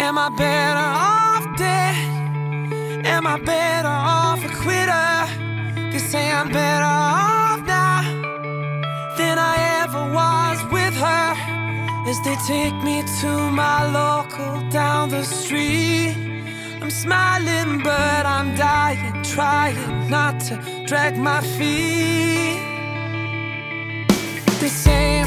Am I better off dead? Am I better off a quitter? They say I'm better off now than I ever was with her. As they take me to my local down the street, I'm smiling, but I'm dying, trying not to drag my feet. They say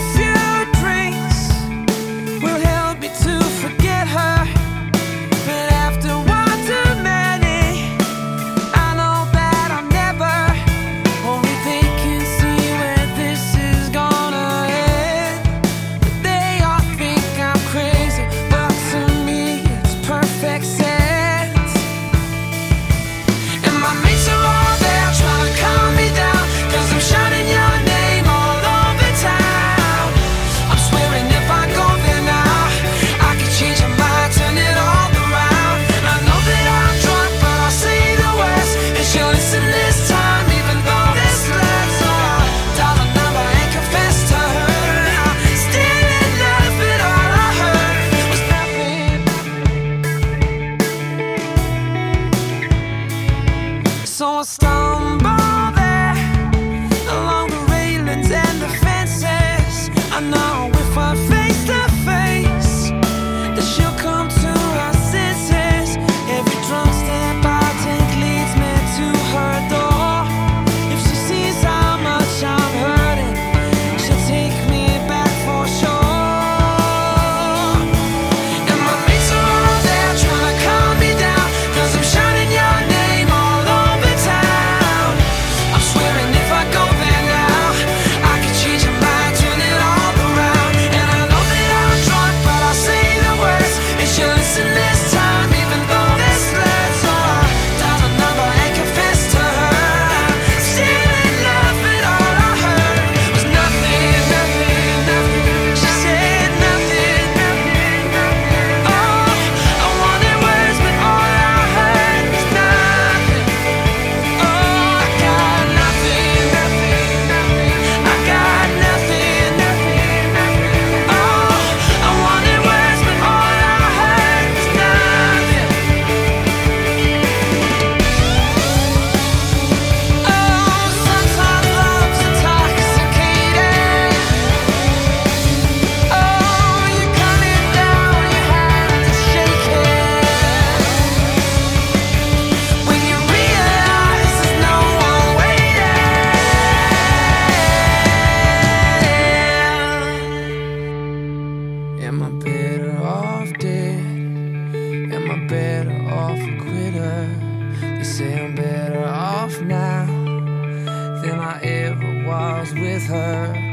say I'm better off now than I ever was with her.